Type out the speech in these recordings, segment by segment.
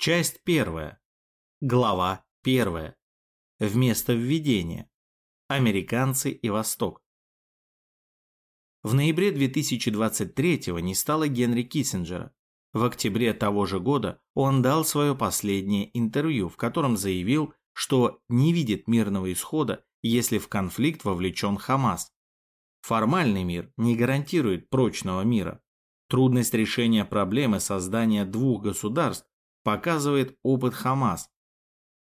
Часть первая. Глава первая. Вместо введения. Американцы и Восток. В ноябре 2023 не стало Генри Киссинджера. В октябре того же года он дал свое последнее интервью, в котором заявил, что не видит мирного исхода, если в конфликт вовлечен Хамас. Формальный мир не гарантирует прочного мира. Трудность решения проблемы создания двух государств показывает опыт Хамас.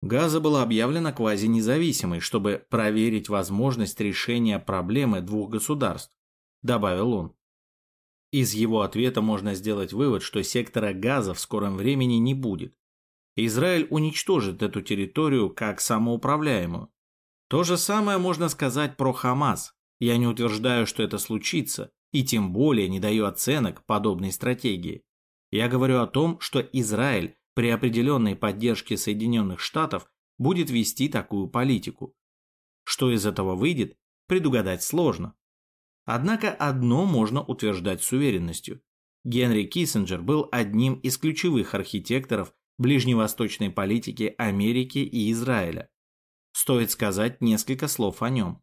Газа была объявлена квазинезависимой, чтобы проверить возможность решения проблемы двух государств, добавил он. Из его ответа можно сделать вывод, что сектора газа в скором времени не будет. Израиль уничтожит эту территорию как самоуправляемую. То же самое можно сказать про Хамас. Я не утверждаю, что это случится, и тем более не даю оценок подобной стратегии. Я говорю о том, что Израиль при определенной поддержке Соединенных Штатов будет вести такую политику. Что из этого выйдет, предугадать сложно. Однако одно можно утверждать с уверенностью. Генри Киссинджер был одним из ключевых архитекторов ближневосточной политики Америки и Израиля. Стоит сказать несколько слов о нем.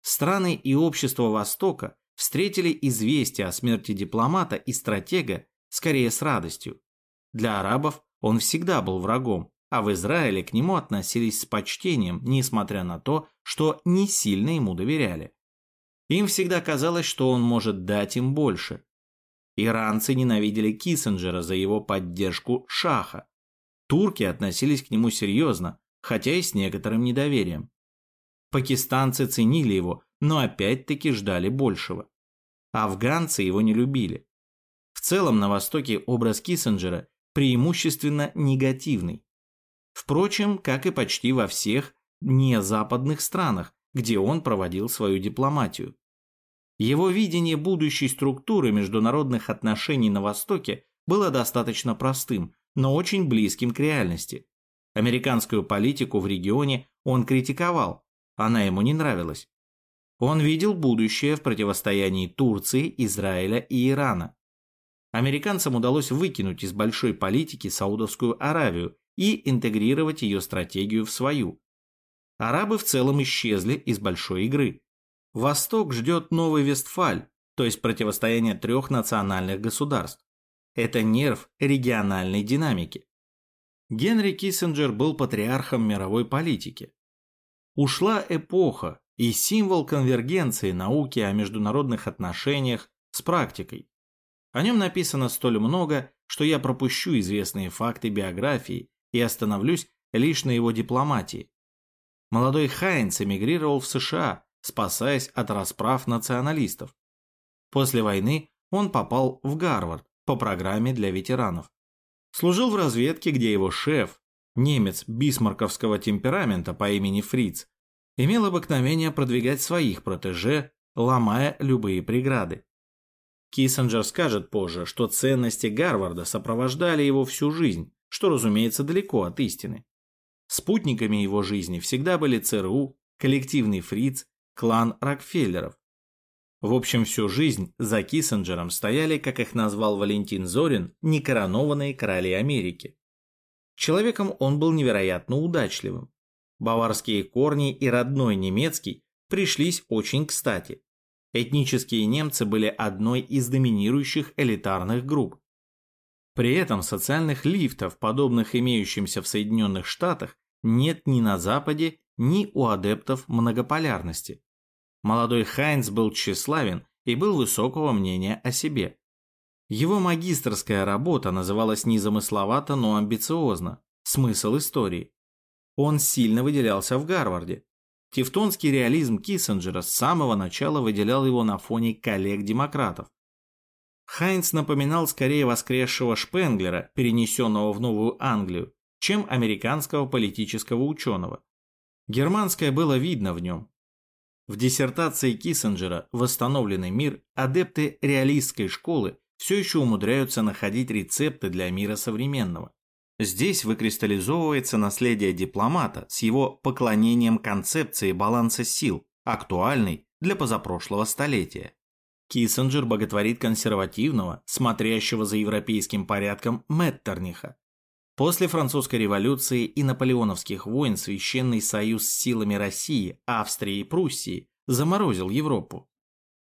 Страны и общество Востока встретили известие о смерти дипломата и стратега скорее с радостью. Для арабов он всегда был врагом, а в Израиле к нему относились с почтением, несмотря на то, что не сильно ему доверяли. Им всегда казалось, что он может дать им больше. Иранцы ненавидели Киссинджера за его поддержку Шаха. Турки относились к нему серьезно, хотя и с некоторым недоверием. Пакистанцы ценили его, но опять-таки ждали большего. Афганцы его не любили. В целом на Востоке образ Киссинджера преимущественно негативный. Впрочем, как и почти во всех незападных странах, где он проводил свою дипломатию. Его видение будущей структуры международных отношений на Востоке было достаточно простым, но очень близким к реальности. Американскую политику в регионе он критиковал, она ему не нравилась. Он видел будущее в противостоянии Турции, Израиля и Ирана американцам удалось выкинуть из большой политики Саудовскую Аравию и интегрировать ее стратегию в свою. Арабы в целом исчезли из большой игры. Восток ждет новый Вестфаль, то есть противостояние трех национальных государств. Это нерв региональной динамики. Генри Киссинджер был патриархом мировой политики. Ушла эпоха и символ конвергенции науки о международных отношениях с практикой. О нем написано столь много, что я пропущу известные факты биографии и остановлюсь лишь на его дипломатии. Молодой Хайнц эмигрировал в США, спасаясь от расправ националистов. После войны он попал в Гарвард по программе для ветеранов. Служил в разведке, где его шеф, немец бисмарковского темперамента по имени Фриц, имел обыкновение продвигать своих протеже, ломая любые преграды. Киссинджер скажет позже, что ценности Гарварда сопровождали его всю жизнь, что, разумеется, далеко от истины. Спутниками его жизни всегда были ЦРУ, коллективный фриц, клан Рокфеллеров. В общем, всю жизнь за Киссинджером стояли, как их назвал Валентин Зорин, некоронованные короли Америки. Человеком он был невероятно удачливым. Баварские корни и родной немецкий пришлись очень кстати. Этнические немцы были одной из доминирующих элитарных групп. При этом социальных лифтов, подобных имеющимся в Соединенных Штатах, нет ни на Западе, ни у адептов многополярности. Молодой Хайнц был тщеславен и был высокого мнения о себе. Его магистрская работа называлась незамысловато, но амбициозно «Смысл истории». Он сильно выделялся в Гарварде, Тевтонский реализм Киссинджера с самого начала выделял его на фоне коллег-демократов. Хайнц напоминал скорее воскресшего Шпенглера, перенесенного в Новую Англию, чем американского политического ученого. Германское было видно в нем. В диссертации Киссинджера «Восстановленный мир» адепты реалистской школы все еще умудряются находить рецепты для мира современного. Здесь выкристаллизовывается наследие дипломата с его поклонением концепции баланса сил, актуальной для позапрошлого столетия. Киссинджер боготворит консервативного, смотрящего за европейским порядком Меттерниха. После французской революции и наполеоновских войн Священный Союз с силами России, Австрии и Пруссии заморозил Европу.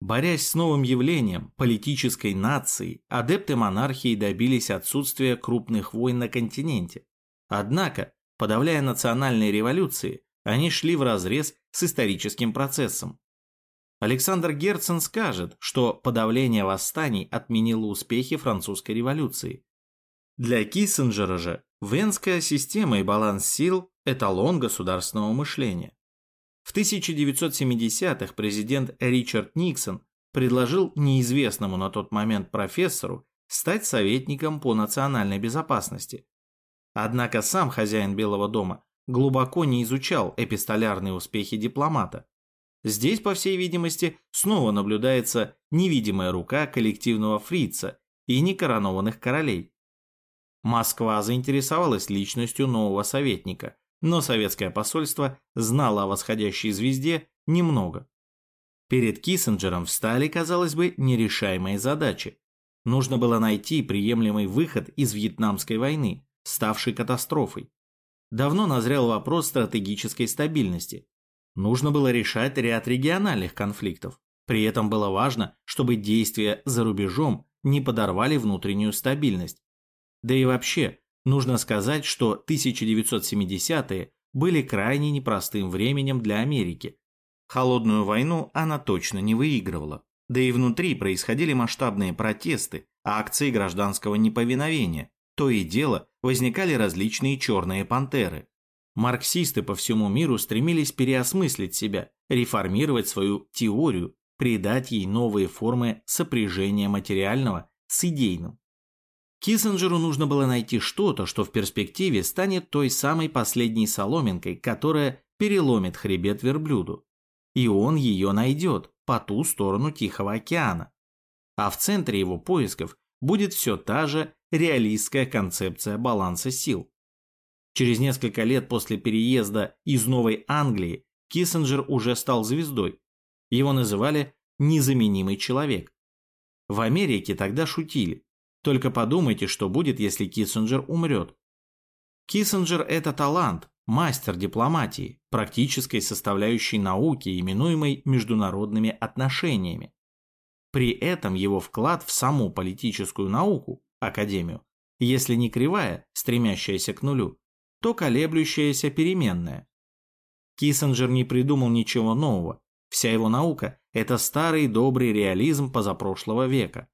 Борясь с новым явлением политической нации, адепты монархии добились отсутствия крупных войн на континенте. Однако, подавляя национальные революции, они шли вразрез с историческим процессом. Александр Герцен скажет, что подавление восстаний отменило успехи французской революции. Для Киссинджера же Венская система и баланс сил – эталон государственного мышления. В 1970-х президент Ричард Никсон предложил неизвестному на тот момент профессору стать советником по национальной безопасности. Однако сам хозяин Белого дома глубоко не изучал эпистолярные успехи дипломата. Здесь, по всей видимости, снова наблюдается невидимая рука коллективного фрица и некоронованных королей. Москва заинтересовалась личностью нового советника, но советское посольство знало о восходящей звезде немного. Перед Киссинджером встали, казалось бы, нерешаемые задачи. Нужно было найти приемлемый выход из Вьетнамской войны, ставшей катастрофой. Давно назрел вопрос стратегической стабильности. Нужно было решать ряд региональных конфликтов. При этом было важно, чтобы действия за рубежом не подорвали внутреннюю стабильность. Да и вообще, Нужно сказать, что 1970-е были крайне непростым временем для Америки. Холодную войну она точно не выигрывала. Да и внутри происходили масштабные протесты, акции гражданского неповиновения. То и дело возникали различные черные пантеры. Марксисты по всему миру стремились переосмыслить себя, реформировать свою теорию, придать ей новые формы сопряжения материального с идейным. Киссинджеру нужно было найти что-то, что в перспективе станет той самой последней соломинкой, которая переломит хребет верблюду. И он ее найдет по ту сторону Тихого океана. А в центре его поисков будет все та же реалистская концепция баланса сил. Через несколько лет после переезда из Новой Англии Киссинджер уже стал звездой. Его называли «незаменимый человек». В Америке тогда шутили. Только подумайте, что будет, если Киссинджер умрет. Киссинджер – это талант, мастер дипломатии, практической составляющей науки, именуемой международными отношениями. При этом его вклад в саму политическую науку, академию, если не кривая, стремящаяся к нулю, то колеблющаяся переменная. Киссинджер не придумал ничего нового. Вся его наука – это старый добрый реализм позапрошлого века.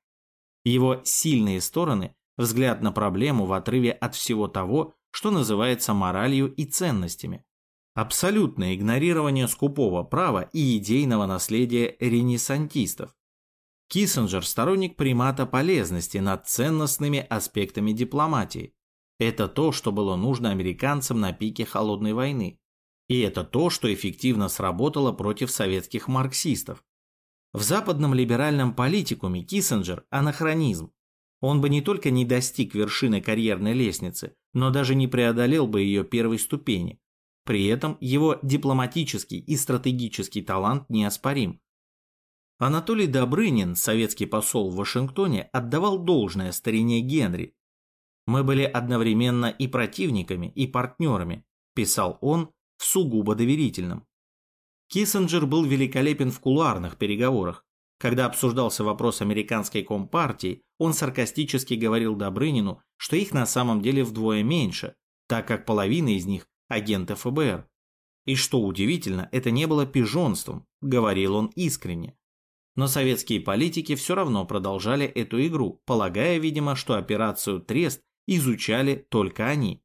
Его сильные стороны – взгляд на проблему в отрыве от всего того, что называется моралью и ценностями. Абсолютное игнорирование скупого права и идейного наследия ренессантистов. Киссинджер – сторонник примата полезности над ценностными аспектами дипломатии. Это то, что было нужно американцам на пике Холодной войны. И это то, что эффективно сработало против советских марксистов. В западном либеральном политикуме Киссинджер – анахронизм. Он бы не только не достиг вершины карьерной лестницы, но даже не преодолел бы ее первой ступени. При этом его дипломатический и стратегический талант неоспорим. Анатолий Добрынин, советский посол в Вашингтоне, отдавал должное старине Генри. «Мы были одновременно и противниками, и партнерами», писал он в сугубо доверительном. Киссинджер был великолепен в кулуарных переговорах. Когда обсуждался вопрос американской компартии, он саркастически говорил Добрынину, что их на самом деле вдвое меньше, так как половина из них – агенты ФБР. И что удивительно, это не было пижонством, говорил он искренне. Но советские политики все равно продолжали эту игру, полагая, видимо, что операцию «Трест» изучали только они.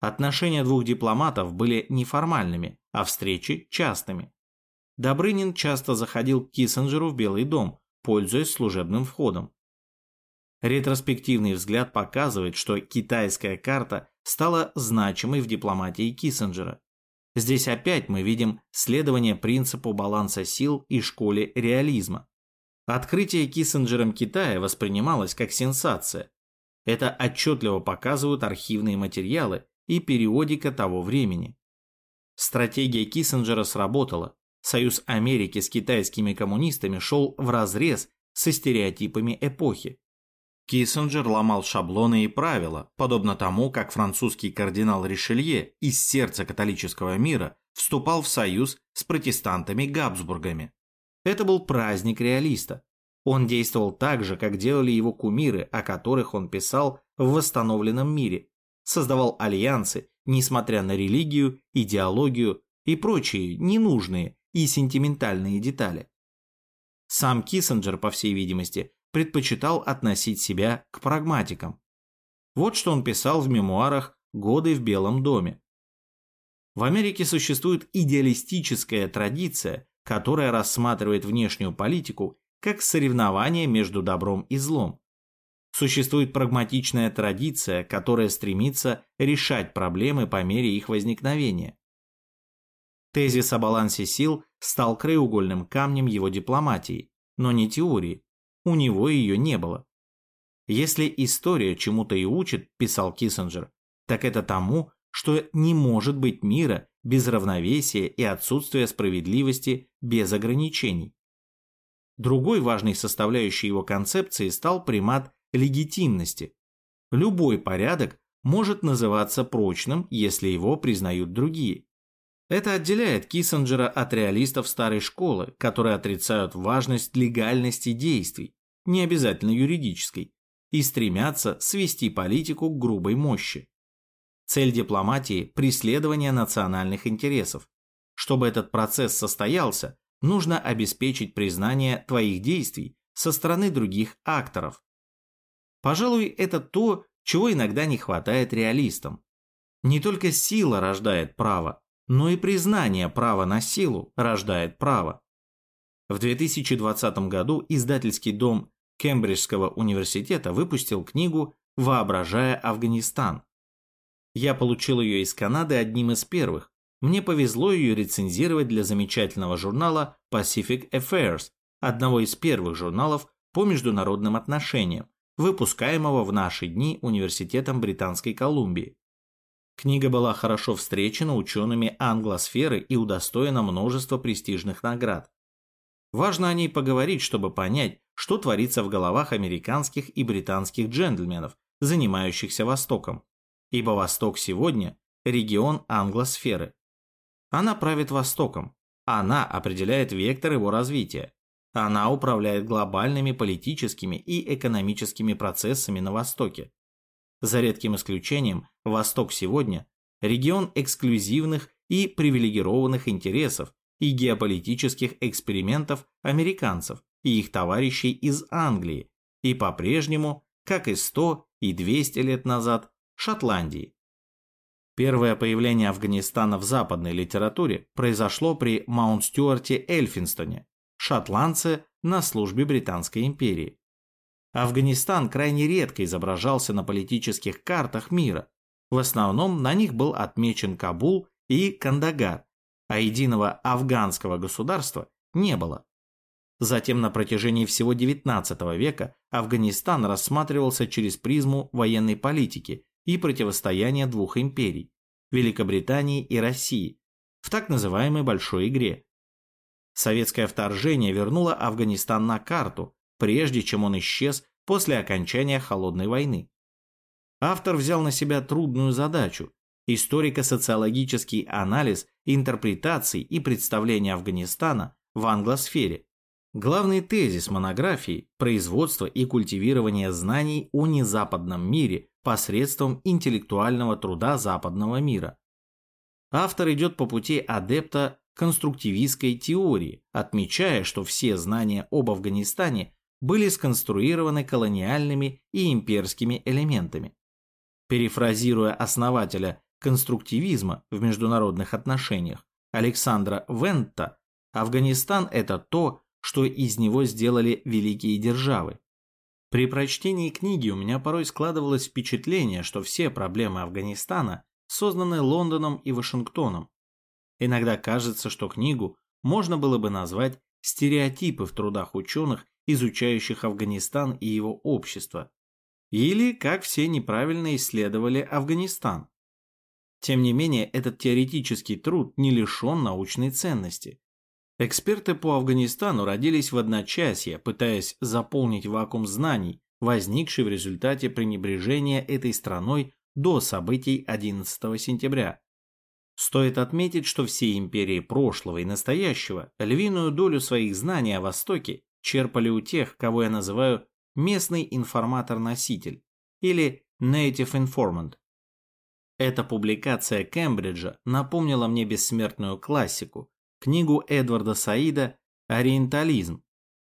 Отношения двух дипломатов были неформальными, а встречи частыми. Добрынин часто заходил к Киссинджеру в Белый дом, пользуясь служебным входом. Ретроспективный взгляд показывает, что китайская карта стала значимой в дипломатии Киссинджера. Здесь опять мы видим следование принципу баланса сил и школе реализма. Открытие Киссинджером Китая воспринималось как сенсация. Это отчетливо показывают архивные материалы и периодика того времени. Стратегия Киссинджера сработала. Союз Америки с китайскими коммунистами шел вразрез со стереотипами эпохи. Киссинджер ломал шаблоны и правила, подобно тому, как французский кардинал Ришелье из сердца католического мира вступал в союз с протестантами-габсбургами. Это был праздник реалиста. Он действовал так же, как делали его кумиры, о которых он писал в восстановленном мире, создавал альянсы, несмотря на религию, идеологию и прочие ненужные и сентиментальные детали. Сам Киссинджер, по всей видимости, предпочитал относить себя к прагматикам. Вот что он писал в мемуарах «Годы в Белом доме». В Америке существует идеалистическая традиция, которая рассматривает внешнюю политику как соревнование между добром и злом. Существует прагматичная традиция, которая стремится решать проблемы по мере их возникновения. Тезис о балансе сил стал краеугольным камнем его дипломатии, но не теории, у него ее не было. Если история чему-то и учит, писал Киссинджер, так это тому, что не может быть мира без равновесия и отсутствия справедливости без ограничений. Другой важной составляющей его концепции стал примат легитимности. Любой порядок может называться прочным, если его признают другие. Это отделяет Киссинджера от реалистов старой школы, которые отрицают важность легальности действий, не обязательно юридической, и стремятся свести политику к грубой мощи. Цель дипломатии – преследование национальных интересов. Чтобы этот процесс состоялся, нужно обеспечить признание твоих действий со стороны других акторов. Пожалуй, это то, чего иногда не хватает реалистам. Не только сила рождает право, но и признание права на силу рождает право. В 2020 году издательский дом Кембриджского университета выпустил книгу «Воображая Афганистан». Я получил ее из Канады одним из первых. Мне повезло ее рецензировать для замечательного журнала Pacific Affairs, одного из первых журналов по международным отношениям, выпускаемого в наши дни Университетом Британской Колумбии. Книга была хорошо встречена учеными англосферы и удостоена множества престижных наград. Важно о ней поговорить, чтобы понять, что творится в головах американских и британских джентльменов, занимающихся Востоком. Ибо Восток сегодня – регион англосферы. Она правит Востоком. Она определяет вектор его развития. Она управляет глобальными политическими и экономическими процессами на Востоке. За редким исключением, Восток сегодня – регион эксклюзивных и привилегированных интересов и геополитических экспериментов американцев и их товарищей из Англии, и по-прежнему, как и 100 и 200 лет назад, Шотландии. Первое появление Афганистана в западной литературе произошло при Маунт-Стюарте Эльфинстоне, шотландце на службе Британской империи. Афганистан крайне редко изображался на политических картах мира. В основном на них был отмечен Кабул и Кандагар, а единого афганского государства не было. Затем на протяжении всего XIX века Афганистан рассматривался через призму военной политики и противостояния двух империй – Великобритании и России – в так называемой «большой игре». Советское вторжение вернуло Афганистан на карту, прежде чем он исчез после окончания Холодной войны. Автор взял на себя трудную задачу – историко-социологический анализ интерпретаций и представления Афганистана в англосфере. Главный тезис монографии – производство и культивирование знаний о незападном мире посредством интеллектуального труда западного мира. Автор идет по пути адепта конструктивистской теории, отмечая, что все знания об Афганистане были сконструированы колониальными и имперскими элементами. Перефразируя основателя конструктивизма в международных отношениях Александра Вента, Афганистан – это то, что из него сделали великие державы. При прочтении книги у меня порой складывалось впечатление, что все проблемы Афганистана созданы Лондоном и Вашингтоном. Иногда кажется, что книгу можно было бы назвать «Стереотипы в трудах ученых изучающих Афганистан и его общество, или как все неправильно исследовали Афганистан. Тем не менее, этот теоретический труд не лишен научной ценности. Эксперты по Афганистану родились в одночасье, пытаясь заполнить вакуум знаний, возникший в результате пренебрежения этой страной до событий 11 сентября. Стоит отметить, что все империи прошлого и настоящего львиную долю своих знаний о Востоке черпали у тех, кого я называю местный информатор-носитель или native informant. Эта публикация Кембриджа напомнила мне бессмертную классику, книгу Эдварда Саида «Ориентализм»,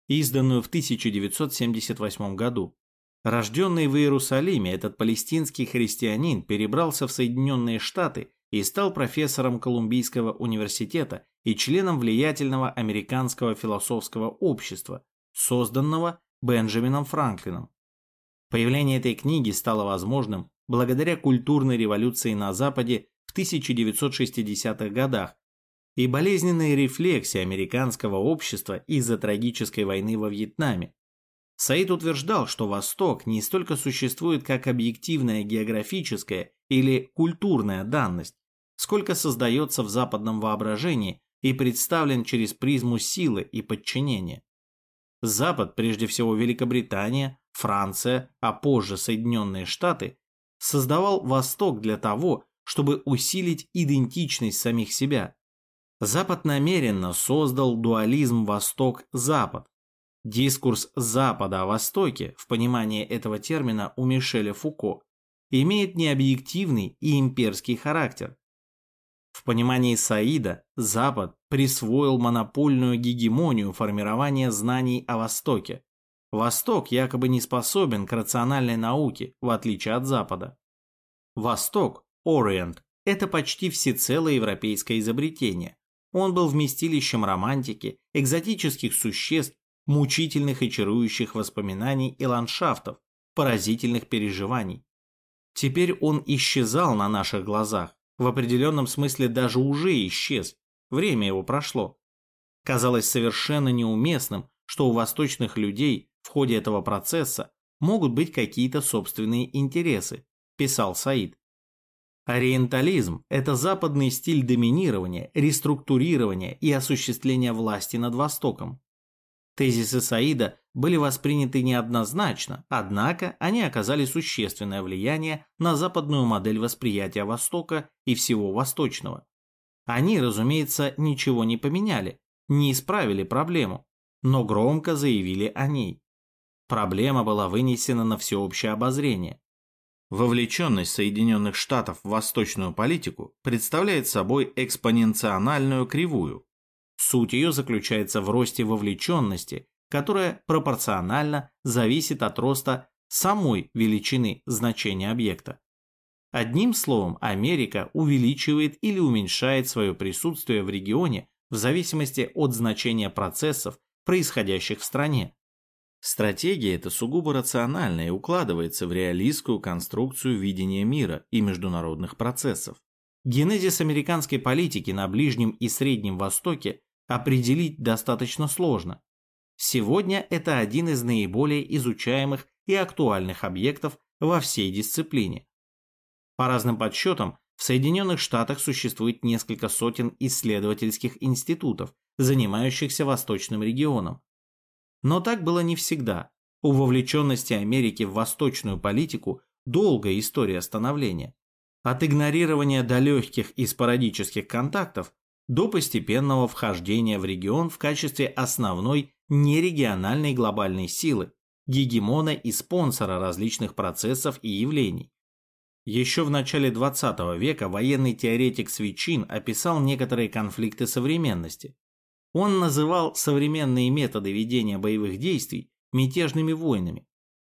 изданную в 1978 году. Рожденный в Иерусалиме, этот палестинский христианин перебрался в Соединенные Штаты и стал профессором Колумбийского университета и членом влиятельного американского философского общества, созданного Бенджамином Франклином. Появление этой книги стало возможным благодаря культурной революции на Западе в 1960-х годах и болезненной рефлексии американского общества из-за трагической войны во Вьетнаме, Саид утверждал, что Восток не столько существует как объективная географическая или культурная данность, сколько создается в западном воображении и представлен через призму силы и подчинения. Запад, прежде всего Великобритания, Франция, а позже Соединенные Штаты, создавал Восток для того, чтобы усилить идентичность самих себя. Запад намеренно создал дуализм Восток-Запад, Дискурс Запада о Востоке, в понимании этого термина у Мишеля Фуко, имеет необъективный и имперский характер. В понимании Саида Запад присвоил монопольную гегемонию формирования знаний о Востоке. Восток якобы не способен к рациональной науке, в отличие от Запада. Восток, Ориент, это почти всецело европейское изобретение. Он был вместилищем романтики, экзотических существ мучительных и чарующих воспоминаний и ландшафтов, поразительных переживаний. Теперь он исчезал на наших глазах, в определенном смысле даже уже исчез, время его прошло. Казалось совершенно неуместным, что у восточных людей в ходе этого процесса могут быть какие-то собственные интересы, писал Саид. Ориентализм – это западный стиль доминирования, реструктурирования и осуществления власти над Востоком. Тезисы Саида были восприняты неоднозначно, однако они оказали существенное влияние на западную модель восприятия Востока и всего Восточного. Они, разумеется, ничего не поменяли, не исправили проблему, но громко заявили о ней. Проблема была вынесена на всеобщее обозрение. Вовлеченность Соединенных Штатов в восточную политику представляет собой экспоненциональную кривую, Суть ее заключается в росте вовлеченности, которая пропорционально зависит от роста самой величины значения объекта. Одним словом, Америка увеличивает или уменьшает свое присутствие в регионе в зависимости от значения процессов, происходящих в стране. Стратегия эта сугубо рациональная и укладывается в реалистскую конструкцию видения мира и международных процессов. Генезис американской политики на Ближнем и Среднем Востоке определить достаточно сложно. Сегодня это один из наиболее изучаемых и актуальных объектов во всей дисциплине. По разным подсчетам, в Соединенных Штатах существует несколько сотен исследовательских институтов, занимающихся восточным регионом. Но так было не всегда. У вовлеченности Америки в восточную политику долгая история становления. От игнорирования до легких и спорадических контактов до постепенного вхождения в регион в качестве основной нерегиональной глобальной силы, гегемона и спонсора различных процессов и явлений. Еще в начале 20 века военный теоретик Свичин описал некоторые конфликты современности. Он называл современные методы ведения боевых действий мятежными войнами.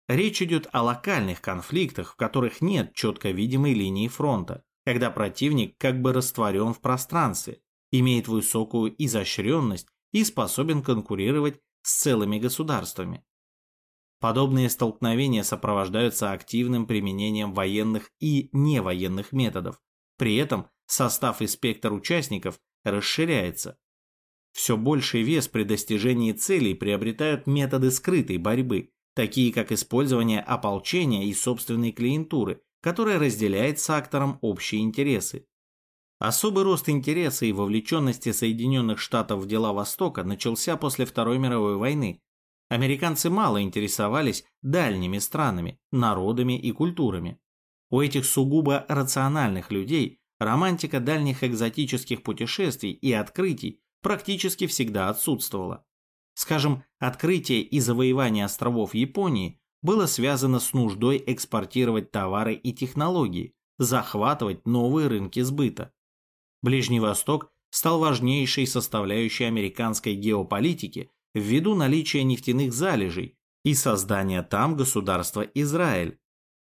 Речь идет о локальных конфликтах, в которых нет четко видимой линии фронта, когда противник как бы растворен в пространстве, имеет высокую изощренность и способен конкурировать с целыми государствами. Подобные столкновения сопровождаются активным применением военных и невоенных методов. При этом состав и спектр участников расширяется. Все больший вес при достижении целей приобретают методы скрытой борьбы, такие как использование ополчения и собственной клиентуры, которая разделяет с актором общие интересы. Особый рост интереса и вовлеченности Соединенных Штатов в дела Востока начался после Второй мировой войны. Американцы мало интересовались дальними странами, народами и культурами. У этих сугубо рациональных людей романтика дальних экзотических путешествий и открытий практически всегда отсутствовала. Скажем, открытие и завоевание островов Японии было связано с нуждой экспортировать товары и технологии, захватывать новые рынки сбыта. Ближний Восток стал важнейшей составляющей американской геополитики ввиду наличия нефтяных залежей и создания там государства Израиль.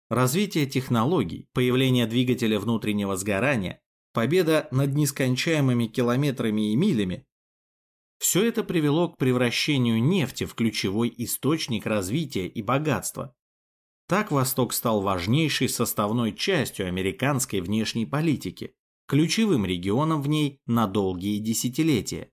Развитие технологий, появление двигателя внутреннего сгорания, победа над нескончаемыми километрами и милями – все это привело к превращению нефти в ключевой источник развития и богатства. Так Восток стал важнейшей составной частью американской внешней политики, ключевым регионом в ней на долгие десятилетия.